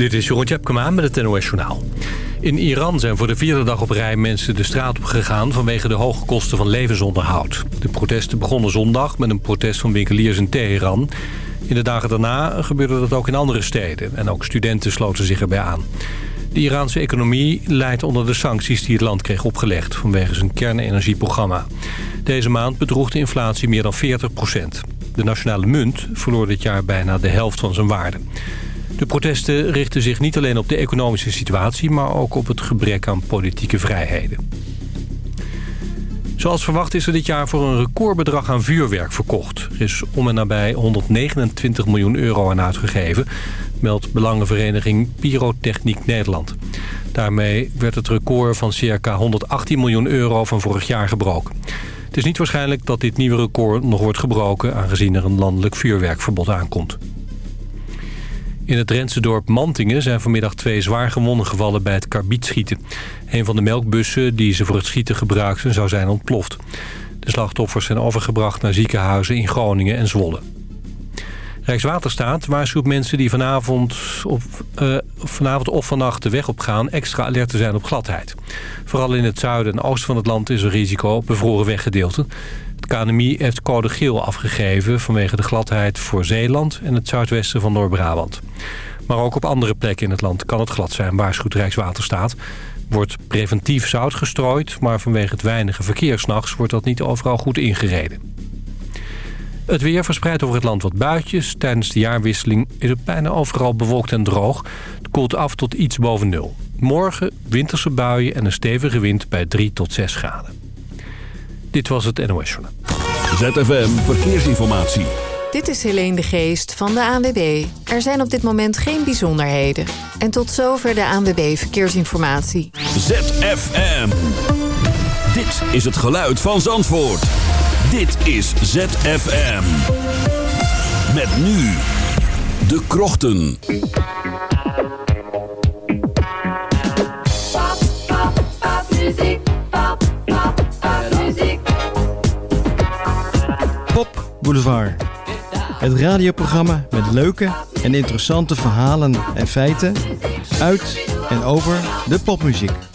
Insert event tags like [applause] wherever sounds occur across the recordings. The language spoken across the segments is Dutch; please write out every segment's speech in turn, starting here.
Dit is Jeroen Tjepkema met het NOS Journaal. In Iran zijn voor de vierde dag op rij mensen de straat op gegaan... vanwege de hoge kosten van levensonderhoud. De protesten begonnen zondag met een protest van winkeliers in Teheran. In de dagen daarna gebeurde dat ook in andere steden. En ook studenten sloten zich erbij aan. De Iraanse economie leidt onder de sancties die het land kreeg opgelegd... vanwege zijn kernenergieprogramma. Deze maand bedroeg de inflatie meer dan 40 procent. De nationale munt verloor dit jaar bijna de helft van zijn waarde. De protesten richten zich niet alleen op de economische situatie... maar ook op het gebrek aan politieke vrijheden. Zoals verwacht is er dit jaar voor een recordbedrag aan vuurwerk verkocht. Er is om en nabij 129 miljoen euro aan uitgegeven... meldt Belangenvereniging Pyrotechniek Nederland. Daarmee werd het record van circa 118 miljoen euro van vorig jaar gebroken. Het is niet waarschijnlijk dat dit nieuwe record nog wordt gebroken... aangezien er een landelijk vuurwerkverbod aankomt. In het Drentse dorp Mantingen zijn vanmiddag twee zwaar gewonden gevallen bij het karbietschieten. Een van de melkbussen die ze voor het schieten gebruikten zou zijn ontploft. De slachtoffers zijn overgebracht naar ziekenhuizen in Groningen en Zwolle. Rijkswaterstaat waarschuwt mensen die vanavond of, uh, vanavond of vannacht de weg op gaan... extra alert te zijn op gladheid. Vooral in het zuiden en oosten van het land is er risico op bevroren weggedeelten. Het KNMI heeft code geel afgegeven vanwege de gladheid voor Zeeland... en het zuidwesten van Noord-Brabant. Maar ook op andere plekken in het land kan het glad zijn, waarschuwt Rijkswaterstaat. Wordt preventief zout gestrooid, maar vanwege het weinige verkeer s'nachts... wordt dat niet overal goed ingereden. Het weer verspreidt over het land wat buitjes. Tijdens de jaarwisseling is het bijna overal bewolkt en droog. Het koelt af tot iets boven nul. Morgen winterse buien en een stevige wind bij 3 tot 6 graden. Dit was het NOS Journal. ZFM Verkeersinformatie. Dit is Helene de Geest van de ANWB. Er zijn op dit moment geen bijzonderheden. En tot zover de ANWB Verkeersinformatie. ZFM. Dit is het geluid van Zandvoort. Dit is ZFM. Met nu de krochten. Het radioprogramma met leuke en interessante verhalen en feiten uit en over de popmuziek.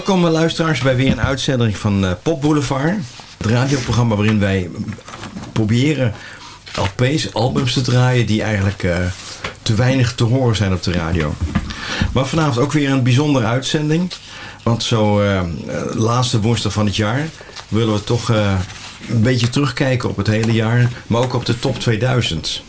Welkom eh, luisteraars bij weer een uitzending van eh, Pop Boulevard. Het radioprogramma waarin wij proberen LP's, albums te draaien die eigenlijk eh, te weinig te horen zijn op de radio. Maar vanavond ook weer een bijzondere uitzending. Want zo laatste woensdag van het jaar willen we toch een beetje terugkijken op het hele jaar. Maar ook op de top 2000.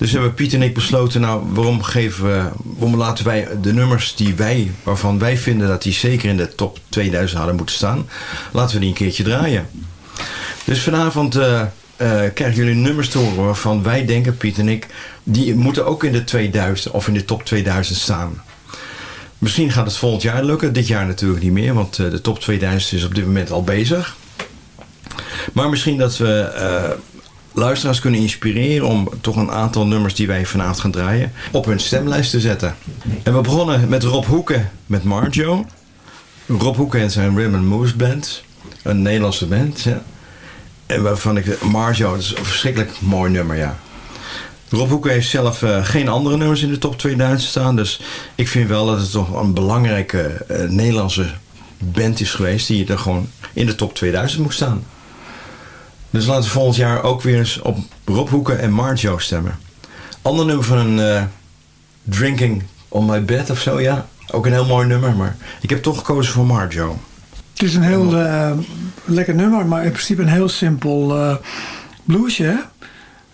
Dus hebben Piet en ik besloten, nou, waarom, geven waarom laten wij de nummers die wij, waarvan wij vinden dat die zeker in de top 2000 hadden moeten staan, laten we die een keertje draaien. Dus vanavond eh, krijgen jullie nummers te horen waarvan wij denken, Piet en ik, die moeten ook in de 2000 of in de top 2000 staan. Misschien gaat het volgend jaar lukken, dit jaar natuurlijk niet meer, want eh, de top 2000 is op dit moment al bezig. Maar misschien dat we luisteraars kunnen inspireren om toch een aantal nummers die wij vanavond gaan draaien op hun stemlijst te zetten. En we begonnen met Rob Hoeken met Marjo. Rob Hoeken en zijn and Moose Band. Een Nederlandse band, ja. En waarvan ik... Marjo, dat is een verschrikkelijk mooi nummer, ja. Rob Hoeken heeft zelf eh, geen andere nummers in de top 2000 staan. Dus ik vind wel dat het toch een belangrijke eh, Nederlandse band is geweest... die er gewoon in de top 2000 moet staan. Dus laten we volgend jaar ook weer eens op Rob Hoeken en Marjo stemmen. Ander nummer van een eh, Drinking on My Bed of zo, ja. Ook een heel mooi nummer, maar ik heb toch gekozen voor Marjo. Het is een heel eh, lekker nummer, maar in principe een heel simpel eh bluesje. hè?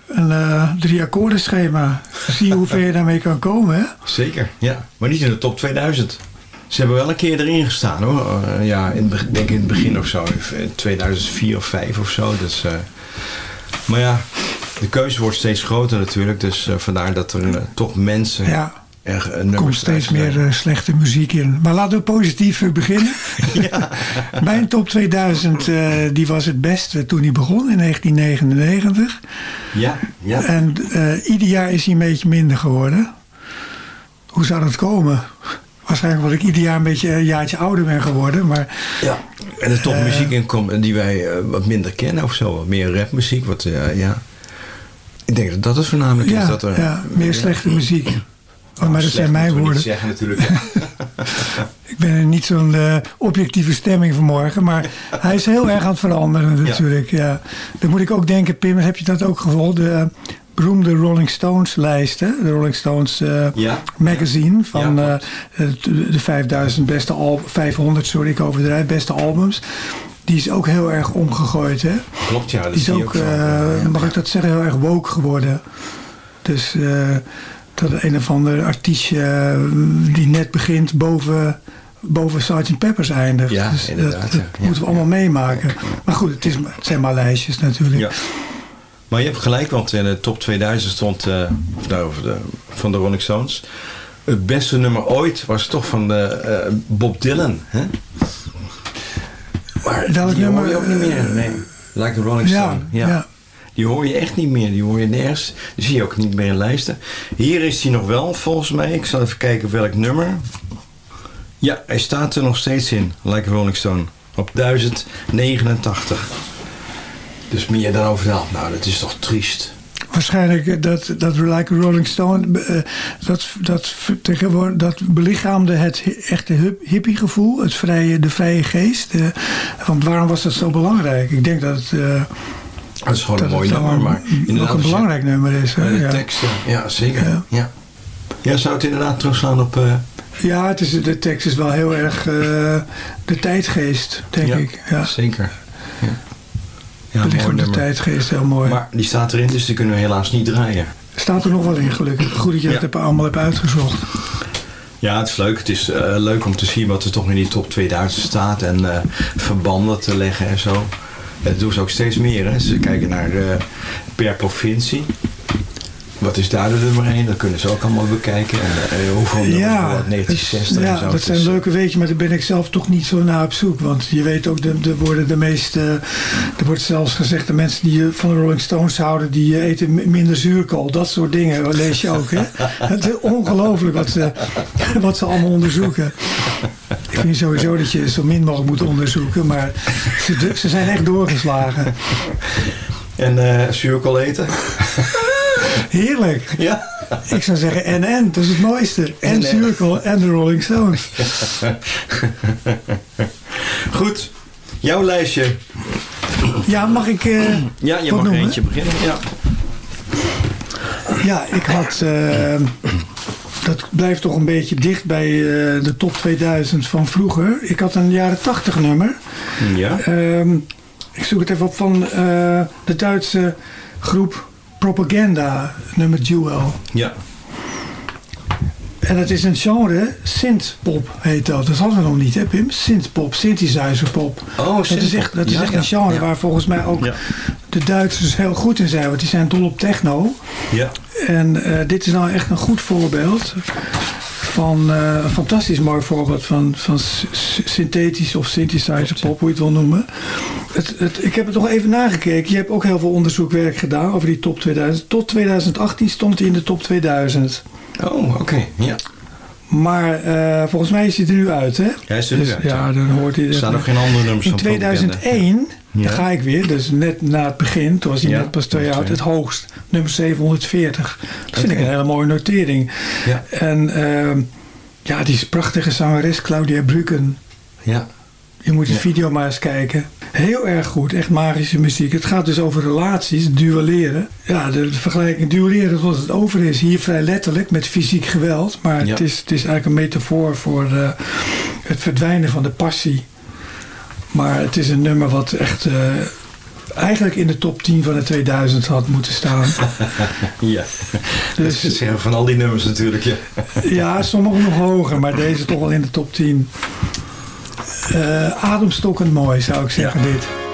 Een drie akkoorden schema. Zie hoe ver je daarmee kan komen. Hè? Zeker, ja. Maar niet in de top 2000. Ze hebben wel een keer erin gestaan hoor. Eh, ja, in, denk in het begin of zo. In 2004 of 5 of zo. Dus, eh, maar ja, de keuze wordt steeds groter natuurlijk. Dus eh, vandaar dat er toch mensen Ja, er komt steeds meer slechte muziek in. Maar laten we positief beginnen. [laughs] [laughs] Mijn top 2000 eh, die was het beste toen hij begon in 1999. Ja, ja. En ieder jaar is hij een beetje minder geworden. Hoe zou dat komen? Waarschijnlijk omdat ik ieder jaar een beetje een jaartje ouder ben geworden. Maar ja. En er toch muziek in komt die wij eh, wat minder kennen of zo. Wat meer rapmuziek. Wat, eh, ja. Ik denk dat dat het voornamelijk is. ja, Dat er, ja, meer slechte muziek. Oh, maar dat zijn mijn we niet woorden. zeggen natuurlijk. [laughs] Ik ben niet zo'n eh, objectieve stemming vanmorgen. Maar hij is heel erg aan het veranderen natuurlijk. Ja. Dan moet ik ook denken, Pim, heb je dat ook gevolgd? De eh, beroemde Rolling Stones lijsten. De Rolling Stones eh, Ja. magazine. Van Ja, eh, de, de 5000 beste al 500, sorry ik overdrijf, beste albums. Die is ook heel erg omgegooid. Hè? Klopt, ja. Dat Die is ook, eh, Ja. mag ik dat zeggen, heel erg woke geworden. Dus eh, dat een of ander artiestje eh, die net begint boven, boven Sgt. Peppers eindigt. Ja, dus inderdaad, dat, ja. dat Ja, moeten we ja. allemaal meemaken. Maar goed, het, is, het zijn maar lijstjes natuurlijk. Maar je hebt gelijk, want in de top 2000 stond, eh, nou, de, van de Rolling Stones, het beste nummer ooit was toch van de, eh, Bob Dylan. Hè? Maar Welk die nummer, hoor je ook niet meer. eh, Nee. Like the Rolling Ja, Stone. ja. Die hoor je echt niet meer. Die hoor je nergens. Die zie je ook niet meer in lijsten. Hier is hij nog wel, volgens mij. Ik zal even kijken welk nummer. Ja, hij staat er nog steeds in. Like a Rolling Stone. Op 1089. Dus meer dan over. Nou, dat is toch triest. Waarschijnlijk dat, dat Like Rolling Stone, eh, dat, dat, tegenwoordig, dat belichaamde het echte hip- hippiegevoel, het vrije, de vrije geest. eh, want waarom was dat zo belangrijk? Ik denk dat, het, eh, Dat is gewoon dat een mooi nummer. Maar inderdaad, ook een belangrijk nummer is. hè, de ja. teksten. Ja, zeker. Ja. Ja. Ja. zou het inderdaad terugslaan op... Ja, het is, de tekst is wel heel erg de tijdgeest, denk ja, ik. Ja, Zeker. Ja, ja de tijdgeest, heel mooi. Maar die staat erin, dus die kunnen we helaas niet draaien. Staat er nog wel in, gelukkig. Goed dat je dat hebt- allemaal hebt uitgezocht. Ja, het is leuk. Het is eh, leuk om te zien wat er toch in die top 2000 staat. En eh, verbanden te leggen en zo. Dat doen ze ook steeds meer. Hè. Ze kijken naar eh, per provincie. Wat is daar de nummer 1? Dat kunnen ze ook allemaal bekijken. En uh, hoeveel Ja, ja, 1960 ja en zo. dat zijn Dus, leuke weetjes, maar daar ben ik zelf toch niet zo naar op zoek. Want je weet ook, de- er worden de meeste, er wordt zelfs gezegd, de mensen die eh, van de Rolling Stones houden, die eh, eten mi- minder zuurkool. Dat soort dingen dat lees je ook. Hè? [laughs] Het is ongelooflijk wat ze, wat ze allemaal onderzoeken. Ik vind sowieso dat je zo min mogelijk moet onderzoeken, maar ze, ze zijn echt doorgeslagen. En eh zuurkool eten? [laughs] Heerlijk. Ja. Ik zou zeggen NN, dat is het mooiste. En zuurkool en de Rolling Stones. [laughs] Goed. Jouw lijstje. Ja, mag ik... eh, Ja, je mag noemen? eentje beginnen. Ja. Ja, ik had. eh, dat blijft toch een beetje dicht bij eh, de top 2000 van vroeger. Ik had een jaren 80 nummer. Ja. Ehm, ik zoek het even op van de Duitse groep Propaganda, nummer Duel. Ja. En het is een genre, synthpop heet dat. Dat hadden we nog niet, hè Pim? Synthpop, synthesizerpop. Oh, dat is synthpop. echt, dat is Ja, echt ja. een genre Ja. waar volgens mij ook de Duitsers heel goed in zijn. Want die zijn dol op techno. Ja. En eh, dit is nou echt een goed voorbeeld van eh, een fantastisch mooi voorbeeld van, van synthetisch of synthesizer pop, hoe je het wil noemen. Het, het, ik heb het nog even nagekeken. Je hebt ook heel veel onderzoekwerk gedaan over die top 2000. Tot 2018 stond hij in de top 2000. Oh, oké. Ja. Maar eh, volgens mij is hij er nu uit, hè? Hij is er nu Dus, uit, Ja, ja. dan hoort hij Er staan nog geen andere nummers In van Propaganda. 2001, Ja. daar ga ik weer, dus net na het begin, toen was hij Ja, net pas twee jaar oud, het hoogst, nummer 740. Dat vind ik een hele mooie notering. Ja. En ehm, ja, die prachtige zangeres Claudia Brücken. Ja. Je moet de Ja. video maar eens kijken. Heel erg goed, echt magische muziek. Het gaat dus over relaties, duelleren. Ja, de, vergelijking duelleren tot het over is. Hier vrij letterlijk met fysiek geweld. Maar Ja. het, is, het is eigenlijk een metafoor voor eh, het verdwijnen van de passie. Maar het is een nummer wat echt eh, eigenlijk in de top 10 van de 2000 had moeten staan. [laughs] Ja. Dus Dat zeggen van al die nummers natuurlijk, ja. [laughs] ja, sommige nog hoger, maar deze toch wel in de top 10. Eh, ademstokkend mooi zou ik zeggen dit.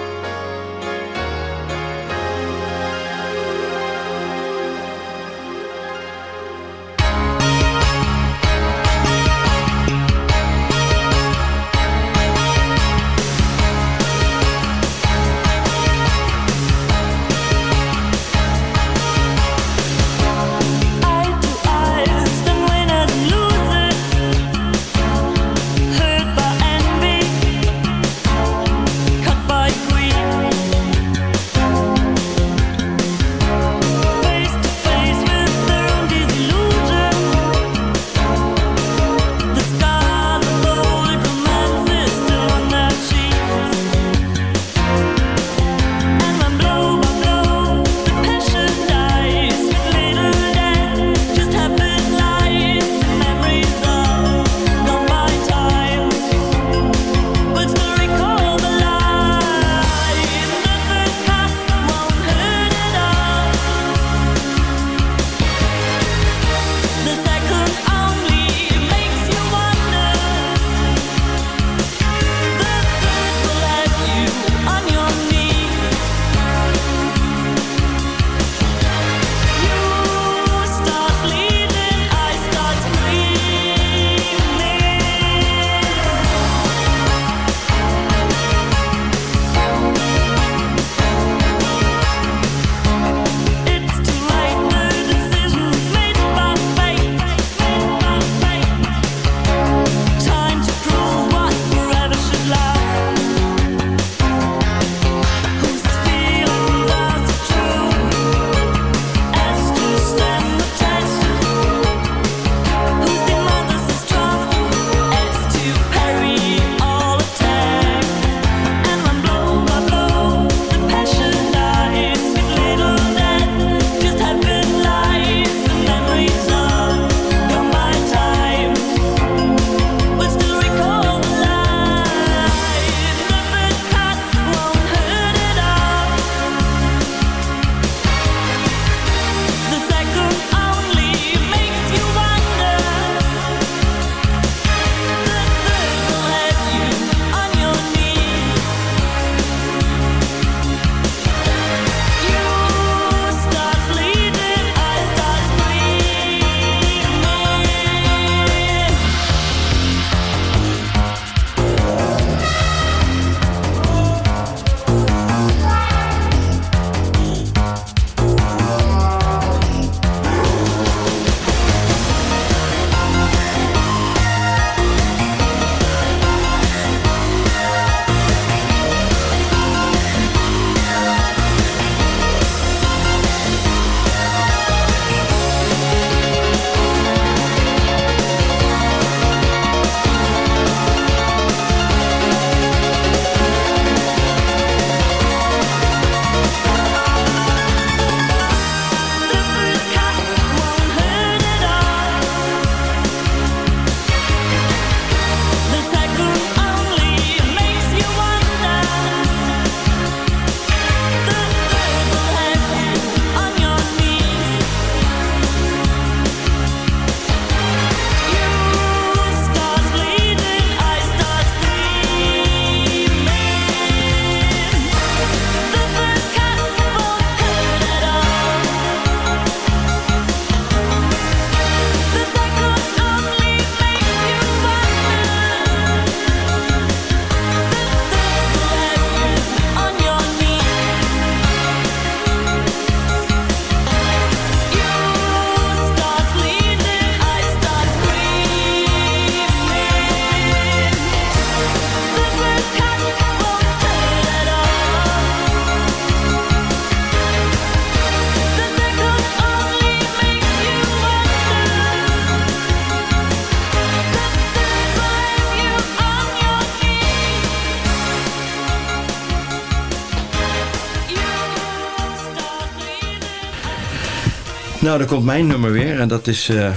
Nou, dan komt mijn nummer weer. En dat is eh,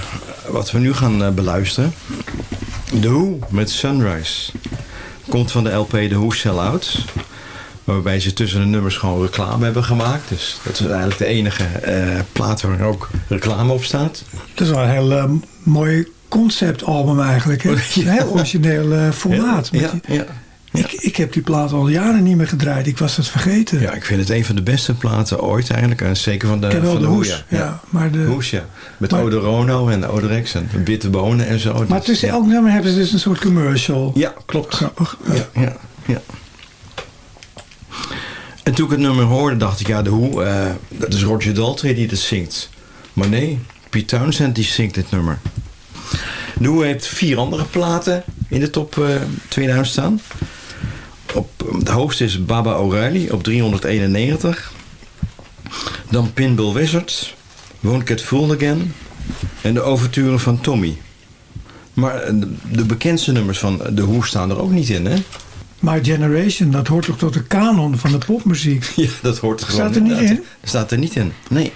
wat we nu gaan eh, beluisteren. The Who met Sunrise. Komt van de LP The Who Sell Out. Waarbij ze tussen de nummers gewoon reclame hebben gemaakt. Dus dat is eigenlijk de enige eh, plaat waar ook reclame op staat. Dat is wel een heel mooi conceptalbum eigenlijk. Hè? [laughs] Een heel origineel formaat. Met Ja, die- ja. Ik, ik heb die plaat al jaren niet meer gedraaid. Ik was het vergeten. ja, ik vind het een van de beste platen ooit eigenlijk. En zeker van de, van de de hoes. Ja. maar de, Hoes, ja. Met Maar- Odorono en Odorex en witte bonen en zo. maar Dus, tussen ja. elk nummer hebben ze dus een soort commercial. Ja, klopt. Grappig. Ja, ja, ja. En toen ik het nummer hoorde, dacht ik, ja, de hoe, eh, dat is Roger Daltrey die dat zingt. Maar nee, Pete Townsend die zingt dit nummer. De heeft vier andere platen in de top eh 2000 staan. Op, de hoogste is Baba O'Reilly op 391. Dan Pinball Wizard, Won't Get Fooled Again en de overturen van Tommy. Maar eh, de, bekendste nummers van de Who staan er ook niet in, hè? My Generation, dat hoort toch tot de kanon van de popmuziek. [laughs] Ja, dat hoort er gewoon Staat er niet in? Staat er niet in. Nee.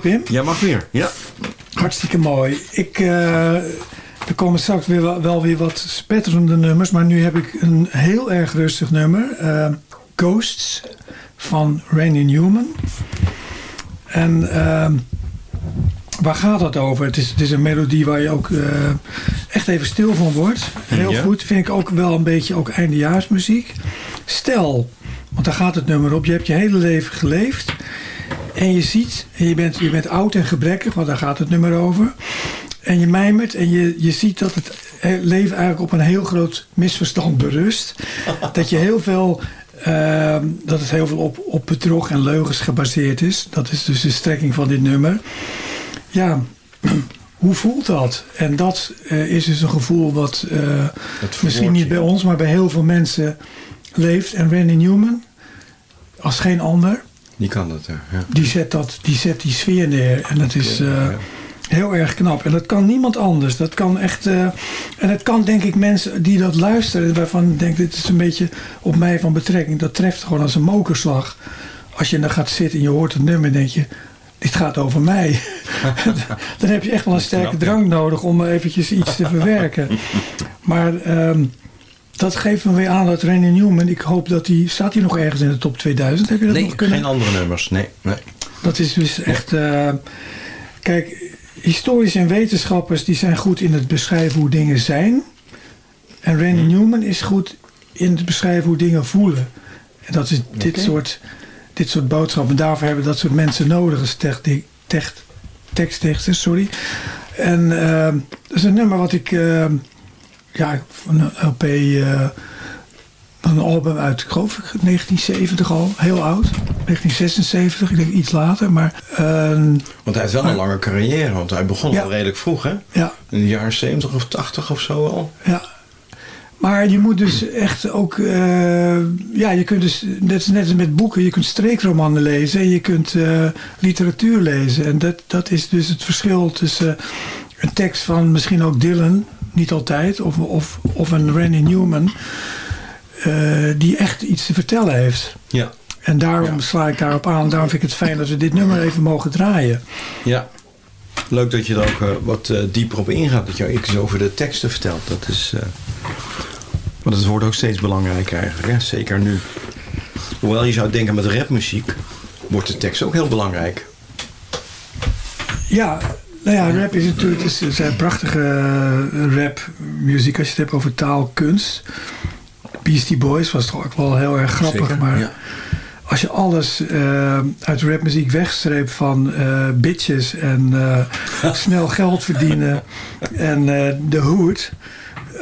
Pim? Ja, mag weer. Ja. Hartstikke mooi. Ik, eh, er komen straks weer wel, wel weer wat spetterende nummers. Maar nu heb ik een heel erg rustig nummer. eh, Ghosts van Randy Newman. En ehm, waar gaat dat over? Het is, het is een melodie waar je ook eh, echt even stil van wordt. Heel Ja. goed. Vind ik ook wel een beetje ook eindejaarsmuziek. Stel, want daar gaat het nummer op. Je hebt je hele leven geleefd. En je ziet, en je bent, je bent oud en gebrekkig, want daar gaat het nummer over. En je mijmert en je, je ziet dat het leven eigenlijk op een heel groot misverstand berust. [laughs] dat je heel veel ehm, dat het heel veel op, op bedrog en leugens gebaseerd is. Dat is dus de strekking van dit nummer. Ja, [clears throat] hoe voelt dat? En dat eh, is dus een gevoel wat eh, misschien niet bij ons, maar bij heel veel mensen leeft. En Randy Newman, als geen ander, Die kan dat, ja. die zet, dat, die, zet die sfeer neer. En dat is eh, heel erg knap. En dat kan niemand anders. Dat kan echt. eh, en het kan denk ik mensen die dat luisteren, waarvan ik denk dit is een beetje op mij van betrekking. Dat treft gewoon als een mokerslag. Als je dan gaat zitten en je hoort het nummer, denk je. Dit gaat over mij. [laughs] dan heb je echt wel een sterke drank nodig om eventjes iets te verwerken. Maar ehm, dat geeft me weer aan dat Randy Newman, ik hoop dat hij, staat hij nog ergens in de top 2000? Heb je dat Nee, nog kunnen? geen andere nummers. Nee, nee. Dat is dus echt. eh, kijk, historici en wetenschappers die zijn goed in het beschrijven hoe dingen zijn. En Randy Newman is goed in het beschrijven hoe dingen voelen. En dat is dit, soort, dit soort boodschappen. Daarvoor hebben dat soort mensen nodig als tekstdichters. Sorry. En eh, dat is een nummer wat ik. eh, ja, van een LP. eh, van een album uit, ik geloof ik, 1970 al. Heel oud. 1976, ik denk iets later. Maar ehm, Want hij heeft wel een lange carrière, want hij begon Ja. al redelijk vroeg, hè? ja, In de jaren 70 of 80 of zo al. ja. Maar je moet dus echt ook... eh, ja, je kunt dus, net, net als met boeken, je kunt streekromannen lezen. En je kunt eh, literatuur lezen. En dat, dat is dus het verschil tussen een tekst van misschien ook Dylan... Niet altijd, of, of, of een Randy Newman... eh, die echt iets te vertellen heeft. Ja. En daarom sla ik daarop aan. Daarom vind ik het fijn dat we dit nummer even mogen draaien. Ja. Leuk dat je er ook eh, wat eh, dieper op ingaat. Dat je ook iets over de teksten vertelt. Dat is... eh, want het wordt ook steeds belangrijker eigenlijk, hè? Zeker nu. Hoewel je zou denken met rapmuziek... wordt de tekst ook heel belangrijk. Ja, nou ja, rap is natuurlijk is, zijn prachtige eh, rapmuziek als je het hebt over taalkunst. Beastie Boys was toch ook wel heel erg grappig, Zeker, maar ja. als je alles eh, uit rapmuziek wegstreept van eh, bitches en [laughs] snel geld verdienen en de hood.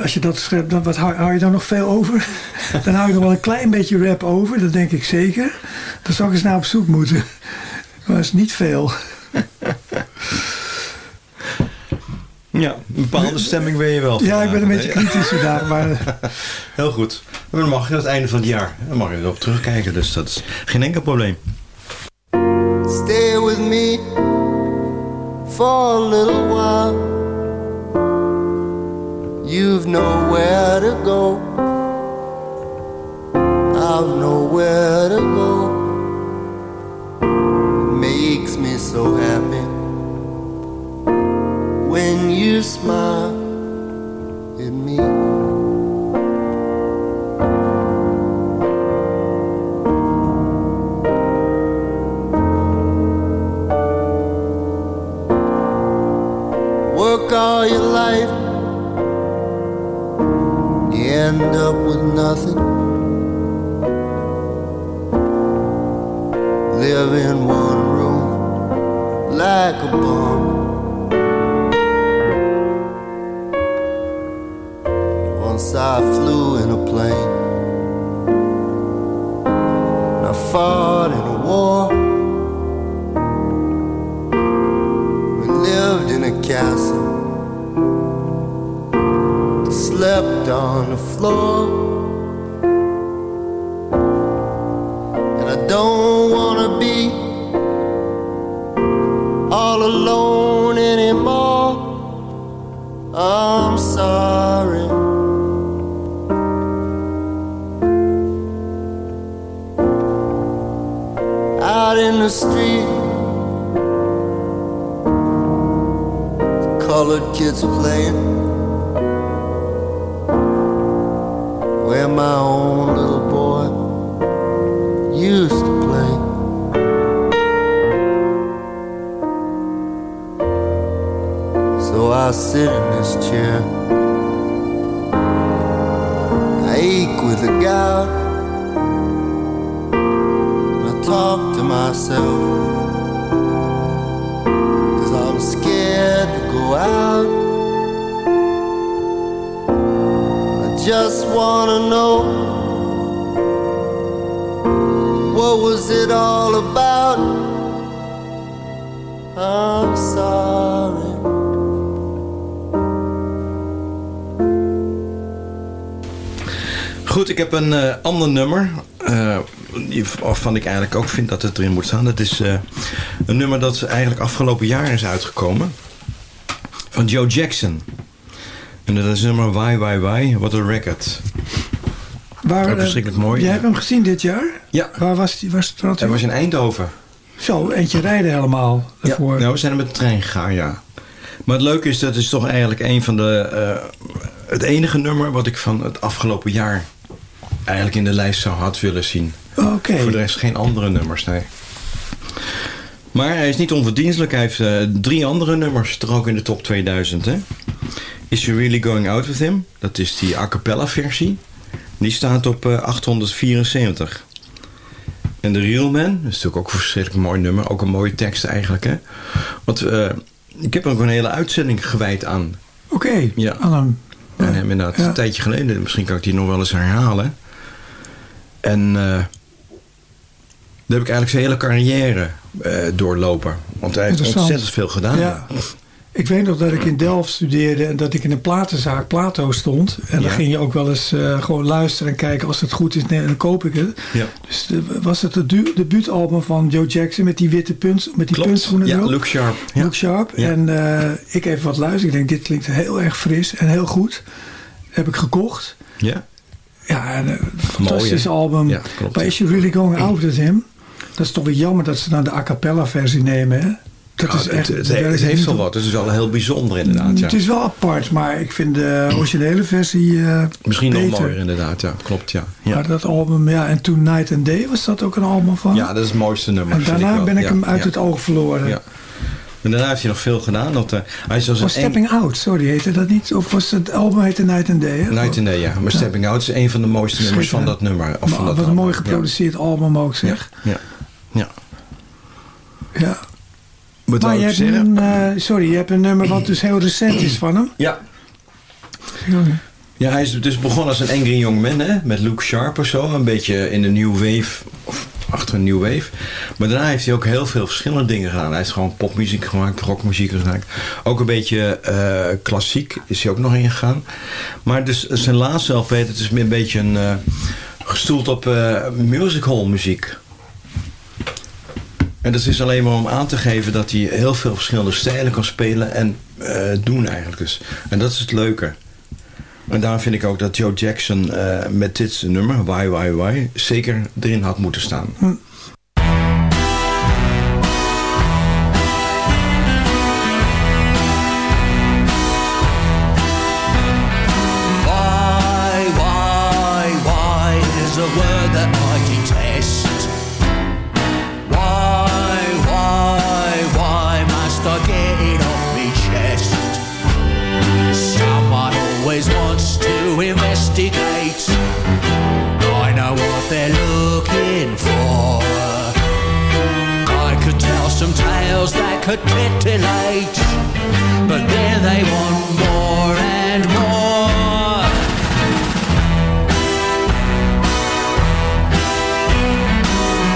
Als je dat strept, dan wat hou, hou je dan nog veel over? [laughs] Dan hou je nog wel een klein beetje rap over, dat denk ik zeker. Dan zou ik eens naar op zoek moeten. [laughs] Maar dat is niet veel. Ja, een bepaalde stemming ben je wel. Ja, ik ben een beetje kritisch vandaag, maar [laughs] Heel goed. Maar dan mag je aan het einde van het jaar. Dan mag je erop terugkijken. Dus dat is geen enkel probleem. Stay with me for a little while. You've nowhere to go. I've nowhere to go. Nothing. Live in one room like a bum. Once I flew in a plane, I fought in a war. We lived in a castle, slept on the floor. Playing. Heb een eh, ander nummer. eh, die- waarvan ik eigenlijk ook vind dat het erin moet staan. Dat is eh, een nummer dat eigenlijk afgelopen jaar is uitgekomen. Van Joe Jackson. En dat is het nummer Why Why Why. What a record. Waar, verschrikkelijk mooi. Jij hebt hem gezien dit jaar? Ja. Waar was die? Was het Hij was in Eindhoven. Zo, eentje rijden helemaal Ja, ervoor. nou, we zijn er met de trein gegaan, ja. Maar het leuke is, dat is toch eigenlijk een van de... eh, het enige nummer wat ik van het afgelopen jaar... eigenlijk in de lijst zou had willen zien. Oké. Voor de rest geen andere nummers, nee. Maar hij is niet onverdienstelijk. Hij heeft eh, drie andere nummers toch ook in de top 2000, hè? Is You Really Going Out With Him? Dat is die a cappella versie. Die staat op eh, 874. En The Real Man, dat is natuurlijk ook een verschrikkelijk mooi nummer. Ook een mooie tekst eigenlijk, hè? Want eh, ik heb er ook een hele uitzending gewijd aan. Oké, Ja. aan hem. Hem inderdaad Ja. een tijdje geleden. Misschien kan ik die nog wel eens herhalen. En eh daar heb ik eigenlijk zijn hele carrière eh, doorlopen. Want hij heeft ontzettend veel gedaan. Ja. Ik weet nog dat ik in Delft studeerde en dat ik in een platenzaak Plato stond. En dan Ja. ging je ook wel eens eh, gewoon luisteren en kijken als het goed is, nee, dan koop ik het. Ja. Dus de- was het het du- debuutalbum van Joe Jackson met die witte punt, met die Klopt. puntschoenen Ja, erop? Look Sharp. Ja. Look Sharp. En ik even wat luisteren. Ik denk, dit klinkt heel erg fris en heel goed. Heb ik gekocht. Ja. Ja, en, eh, een fantastisch album. Ja, klopt, Maar. Is You Really Going Out With Him? Dat is toch weer jammer dat ze dan de a cappella versie nemen, hè? Dat Ja, is echt, het, heeft wel wat. Het is wel heel bijzonder inderdaad. Ja. Het is wel apart, maar ik vind de originele versie eh, Misschien nog mooier inderdaad. Ja, klopt. Ja. Ja. Maar dat album, ja, en toen Night and Day was dat ook een album van. ja, dat is het mooiste nummer. en daarna ben ik hem uit het oog verloren. En daarna heeft hij nog veel gedaan. Dat, eh, hij is als Oh, Stepping Out, sorry, heette dat niet? Of was het album heette Night and Day? Hè? Night and Day, ja. Maar Stepping Out is een van de mooiste nummers van dat nummer. Of van Maar dat wat een mooi geproduceerd album ook, zeg. Ja. ja. Ja. Wat Maar je hebt, zeggen? een, eh, sorry, je hebt een nummer wat dus heel recent is van hem. Ja. Ja, hij is dus begonnen als een angry young man, hè? Met Luke Sharp of zo. Een beetje in de new wave, of achter een new wave. Maar daarna heeft hij ook heel veel verschillende dingen gedaan. Hij heeft gewoon popmuziek gemaakt, rockmuziek gemaakt. Ook een beetje eh, klassiek is hij ook nog ingegaan. Maar dus zijn laatste LP, dat is meer een beetje een, eh, gestoeld op eh musical muziek. En dat is alleen maar om aan te geven dat hij heel veel verschillende stijlen kan spelen en doen eigenlijk dus. En dat is het leuke. En daarom vind ik ook dat Joe Jackson eh, met dit nummer, Why Why Why, zeker erin had moeten staan. Why, why, why is a word that I detest? Could titillate, but then they want more and more.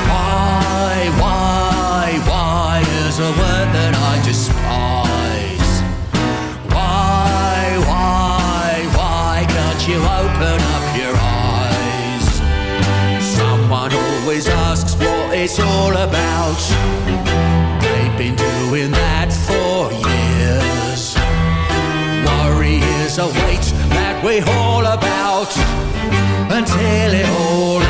Why, why, why is a word that I despise? Why, why, why can't you open up your eyes? Someone always asks what it's all about. They've been Is a weight that we haul about until it all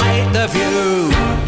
and you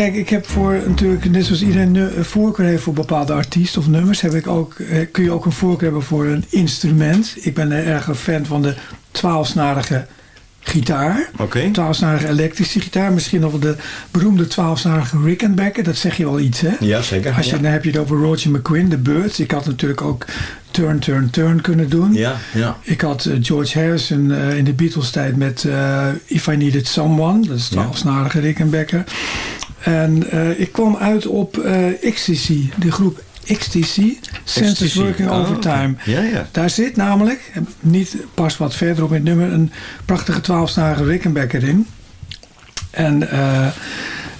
kijk, ik heb voor natuurlijk, net zoals iedereen een voorkeur heeft voor bepaalde artiesten of nummers, heb ik ook, eh, kun je ook een voorkeur hebben voor een instrument. Ik ben erg een fan van de twaalfsnarige gitaar. Oké. Twaalfsnarige elektrische gitaar. Misschien nog wel de beroemde twaalfsnarige Rickenbacker. Dat zeg je wel iets, hè? Ja, zeker. Als je, ja. Dan heb je het over Roger McQueen, de Birds. Ik had natuurlijk ook Turn, Turn, Turn kunnen doen. Ja, ja. Ik had eh, George Harrison eh, in de Beatles tijd met If I Needed Someone. Dat is twaalfsnarige Rickenbacker. En eh, ik kwam uit op eh Ecstasy, de groep Ecstasy, Senses. Working Oh, Overtime. Ja, ja. Daar zit namelijk, niet pas wat verderop in het nummer, een prachtige twaalfsnarige Rickenbacker in. En eh,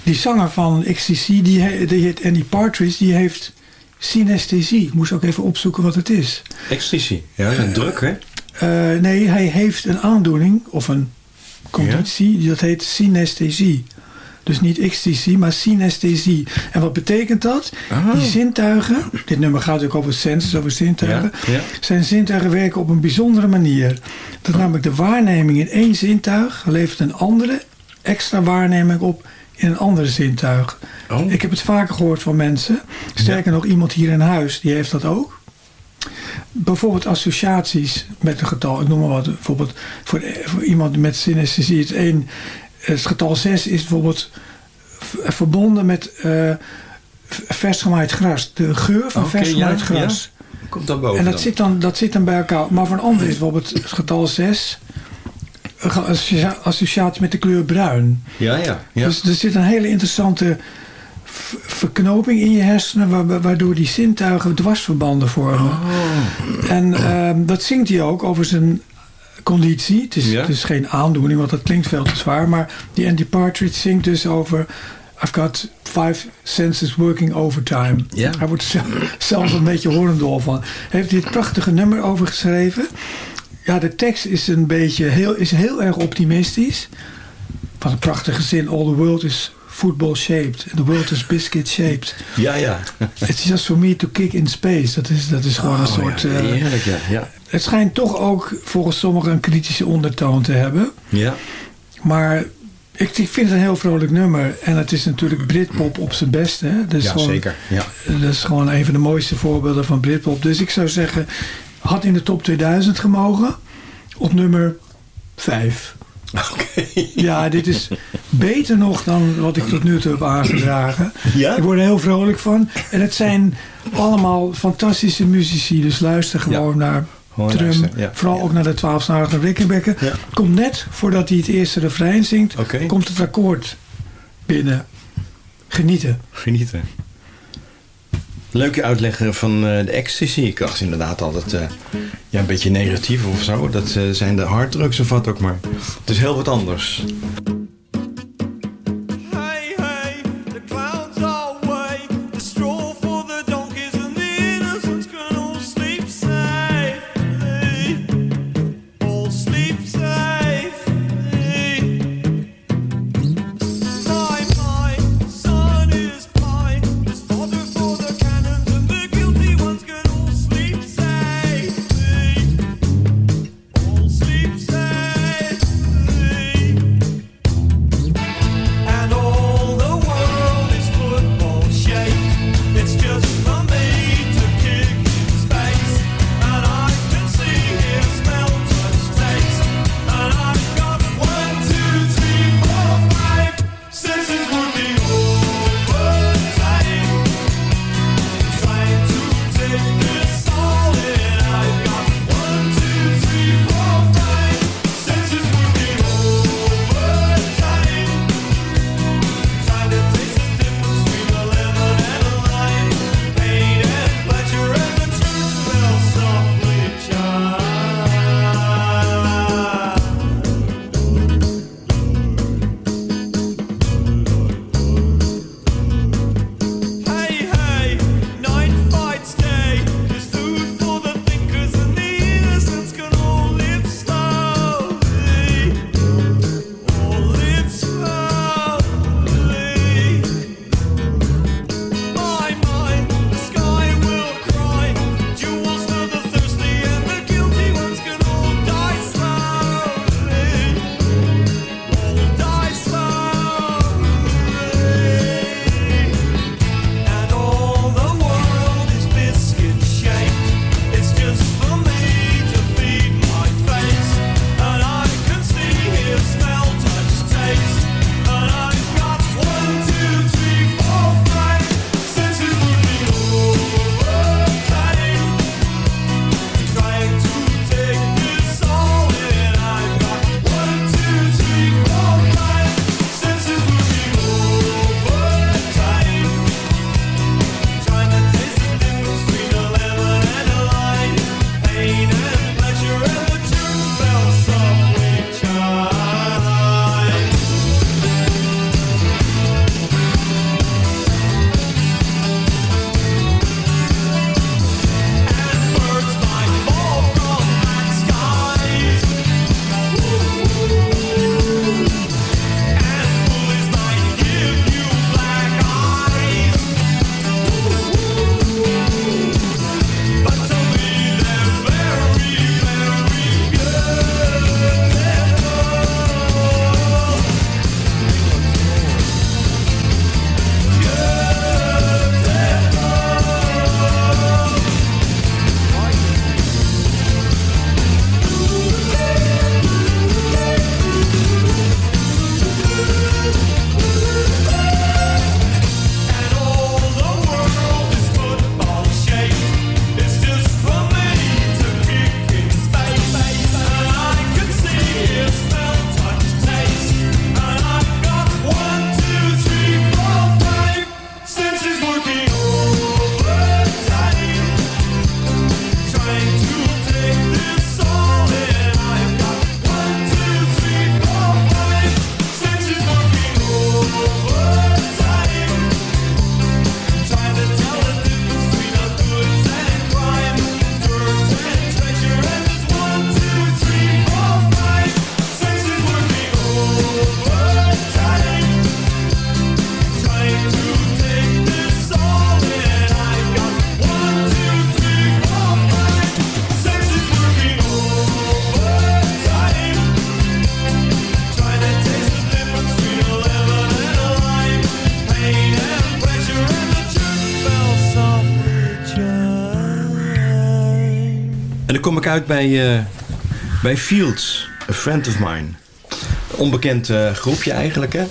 die zanger van Ecstasy, die, die heet Andy Partridge, die heeft synesthesie. Ik moest ook even opzoeken wat het is. Ecstasy. Ja, een druk, hè? Eh, nee, hij heeft een aandoening of een conditie, die dat heet synesthesie. Dus niet ecstasy, maar synesthesie. En wat betekent dat? Ah. Die zintuigen, dit nummer gaat ook over senses, over zintuigen. Ja, ja. Zijn zintuigen werken op een bijzondere manier. Dat is namelijk de waarneming in één zintuig levert een andere extra waarneming op in een andere zintuig. Oh. Ik heb het vaker gehoord van mensen. Sterker nog, iemand hier in huis, die heeft dat ook. Bijvoorbeeld associaties met een getal. Ik noem maar wat. Bijvoorbeeld voor, voor iemand met synesthesie. Het, een, het getal 6 is bijvoorbeeld verbonden met eh, v- vers gemaaid gras. De geur van Oké, vers gemaaid ja, gras. Komt daar boven En dat dan. zit, dan, dat zit dan bij elkaar. Maar voor een ander is bijvoorbeeld het getal 6 een ge- associa- associatie met de kleur bruin. Ja, ja. ja. Dus er zit een hele interessante verknoping in je hersenen... wa- waardoor die zintuigen dwarsverbanden vormen. Oh. En ehm, dat zingt hij ook over zijn conditie. Het is, Ja. het is geen aandoening, want dat klinkt veel te zwaar. Maar die Andy Partridge zingt dus over... I've got five senses working overtime. Ja. Hij wordt zelf- zelfs een beetje horendol van. Hij heeft dit prachtige nummer over geschreven. Ja, de tekst is een beetje heel, is heel erg optimistisch. Van een prachtige zin. All the world is football shaped. And the world is biscuit shaped. Ja, ja. It's just for me to kick in space. Dat is, dat is gewoon een Oh, soort... ja, eh, heerlijk, ja. ja het schijnt toch ook volgens sommigen een kritische ondertoon te hebben. Ja. Maar ik vind het een heel vrolijk nummer. En het is natuurlijk Britpop op zijn best. Hè? Dat is ja, gewoon, zeker. Ja. Dat is gewoon een van de mooiste voorbeelden van Britpop. Dus ik zou zeggen, had in de top 2000 gemogen. Op nummer 5. Oké. Ja, dit is beter nog dan wat ik tot nu toe heb aangedragen. Ja? Ik word er heel vrolijk van. En het zijn allemaal fantastische muzici. Dus luister gewoon naar Vooral ook naar de twaalfsnarige Rickenbacker. Ja. Komt net voordat hij het eerste refrein zingt, komt het akkoord binnen. Genieten. Genieten. Leuke uitleggen van eh, de ecstasy. Ik was inderdaad altijd eh, ja, een beetje negatief of zo. Dat eh, zijn de harddrugs of wat ook maar. Het is heel wat anders. uit bij, uh, bij Fields, a friend of mine. Onbekend eh, groepje eigenlijk, hè?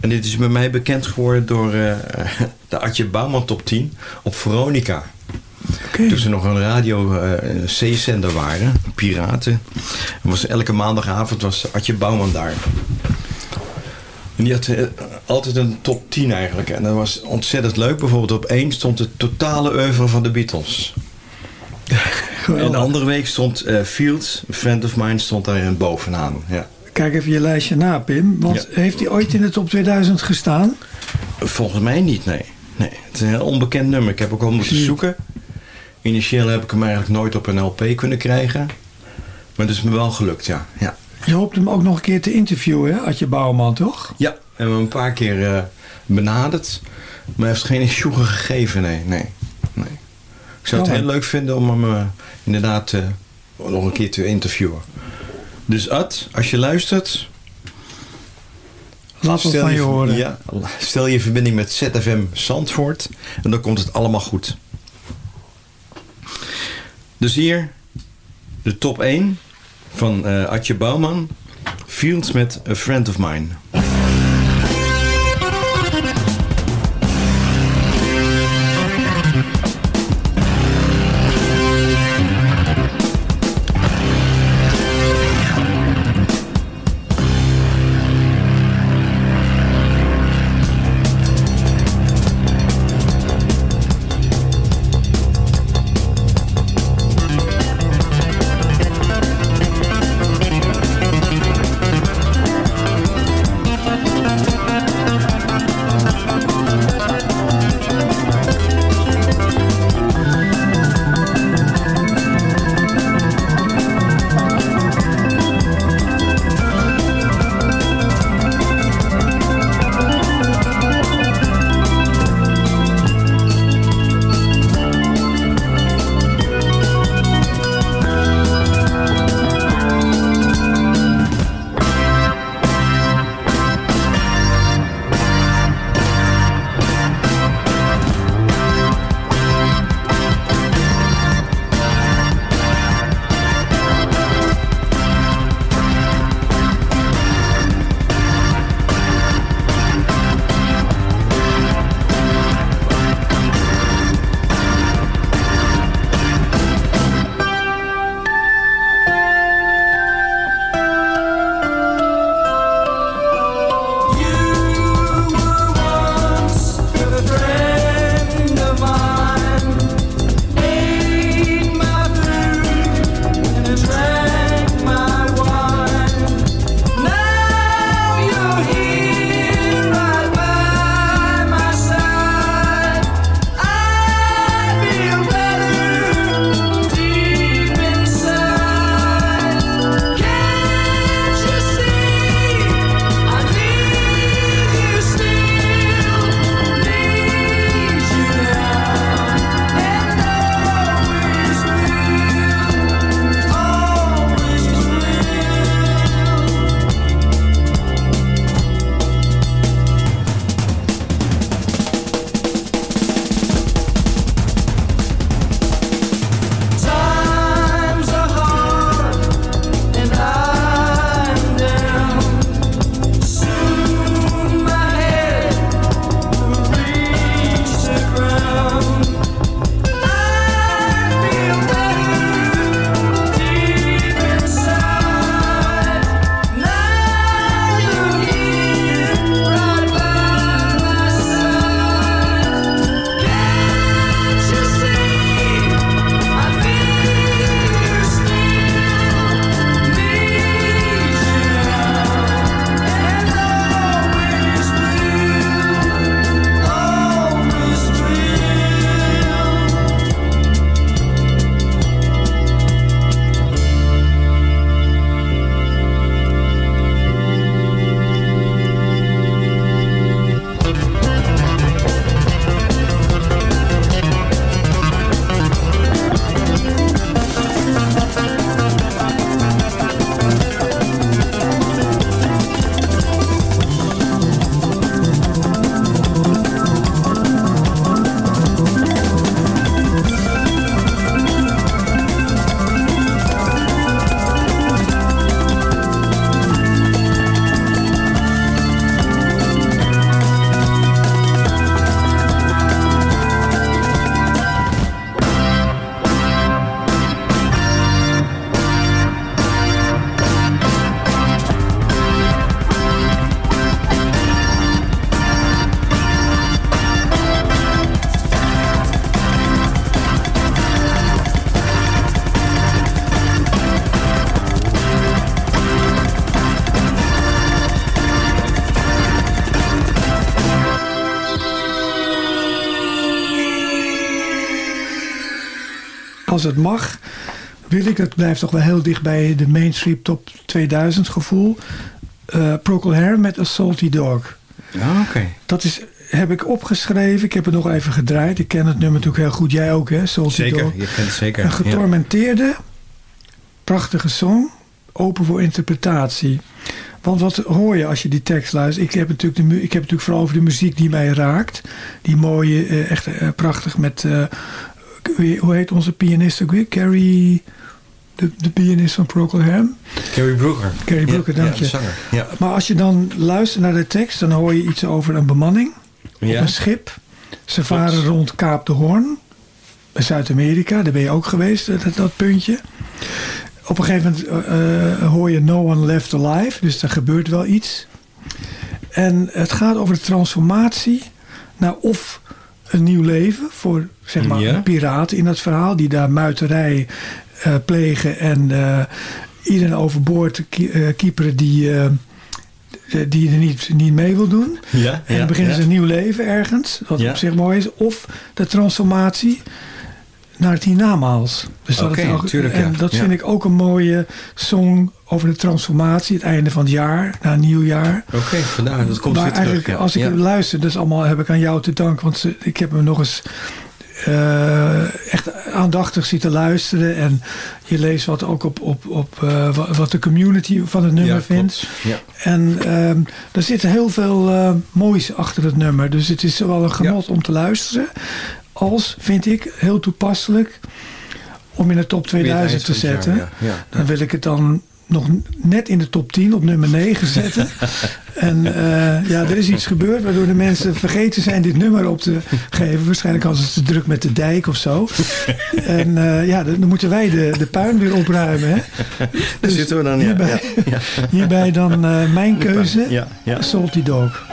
En dit is bij mij bekend geworden door eh, [laughs] de Adje Bouwman Top 10 op Veronica. Toen ze nog een radio C-zender waren, piraten. Was, elke maandagavond was Adje Bouwman daar. En die had altijd een top 10 eigenlijk. En dat was ontzettend leuk. Bijvoorbeeld op één stond de totale oeuvre van de Beatles. En de andere week stond eh, Fields, een friend of mine, stond daar bovenaan. Ja. Kijk even je lijstje na, Pim. Want heeft hij ooit in de top 2000 gestaan? Volgens mij niet, nee. nee. Het is een heel onbekend nummer. Ik heb ook al moeten zoeken. Initieel heb ik hem eigenlijk nooit op een LP kunnen krijgen. Maar het is me wel gelukt, ja. Ja, Je hoopt hem ook nog een keer te interviewen, hè? Adje Bouwman, toch? ja we hebben hem een paar keer eh, benaderd. Maar hij heeft geen [laughs] sjoegen gegeven, nee, nee. Ik zou het heel leuk vinden om hem eh, inderdaad eh, nog een keer te interviewen. Dus Ad, als je luistert... Laat stel van je horen. Ja, stel je verbinding met ZFM Zandvoort. En dan komt het allemaal goed. Dus hier de top 1 van eh Adje Bouwman. Fields met A Friend of Mine. Het mag, wil ik, het blijft toch wel heel dicht bij de mainstream top 2000 gevoel. eh Procol Harum met A Salty Dog. Ja, oké. Dat is, heb ik opgeschreven. Ik heb het nog even gedraaid. Ik ken het nummer natuurlijk heel goed. Jij ook, hè? Salty Zeker, Dog. je kent het zeker. Een ja. getormenteerde, prachtige song. Open voor interpretatie. Want wat hoor je als je die tekst luistert? Ik heb, natuurlijk de, ik heb natuurlijk vooral over de muziek die mij raakt. Die mooie, eh, echt eh, prachtig met... eh, hoe heet onze pianist ook weer? Carrie... De, de pianist van Procol Harum. Carrie Brooker. Carrie Brooker, ja, dank ja, je. de zanger. Ja. Maar als je dan luistert naar de tekst... dan hoor je iets over een bemanning op een schip. Ze varen rond Kaap de Hoorn. Zuid-Amerika, daar ben je ook geweest, dat, dat puntje. Op een gegeven moment eh, eh, hoor je No One Left Alive. Dus er gebeurt wel iets. En het gaat over de transformatie naar of een nieuw leven voor zeg maar Ja. piraten in dat verhaal die daar muiterij eh, plegen en eh, iedereen overboord eh, kieperen die, die er niet, niet mee wil doen. Ja, En ja, dan beginnen ze een nieuw leven ergens, wat op zich mooi is. Of de transformatie naar het hiernamaals. Dus dat ook- tuurlijk, en dat Ja. vind ik ook een mooie song over de transformatie. Het einde van het jaar, na een nieuw jaar. Oké, vandaar. Dat komt maar terug. eigenlijk, ja. als ik luister, dat is allemaal, heb ik aan jou te danken. Want ze- ik heb hem nog eens eh, echt aandachtig zitten luisteren. En je leest wat ook op, op, op eh, wa- wat de community van het nummer Ja, vindt. Ja. En ehm, er zit heel veel eh, moois achter het nummer. Dus het is wel een genot om te luisteren. Als, vind ik, heel toepasselijk om in de top Weer het 2000 te het zetten. jaar, ja. Ja. Dan wil ik het dan nog net in de top 10 op nummer 9 zetten. [laughs] en eh, ja, er is iets gebeurd waardoor de mensen vergeten zijn dit nummer op te geven. Waarschijnlijk hadden ze te druk met de dijk of zo. [laughs] en eh, ja, dan moeten wij de, de puin weer opruimen. Hè? Daar zitten we dan, ja. hierbij, ja. hierbij dan eh, mijn keuze. Salty Dog.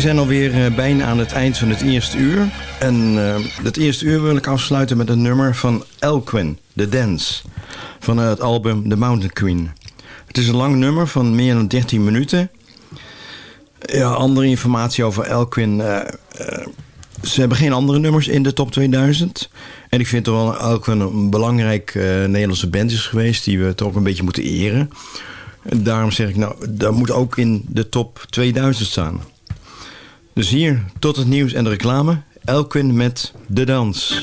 We zijn alweer eh, bijna aan het eind van het eerste uur. En eh, het eerste uur wil ik afsluiten met een nummer van Elquin, The Dance. Van het album The Mountain Queen. Het is een lang nummer van meer dan 13 minuten. Ja, andere informatie over Elquin. eh, ze hebben geen andere nummers in de top 2000. En ik vind toch wel Elquin een belangrijk Nederlandse band is geweest... die we toch ook een beetje moeten eren. En daarom zeg ik, nou, dat moet ook in de top 2000 staan. Dus hier, tot het nieuws en de reclame. Elquin met De Dans.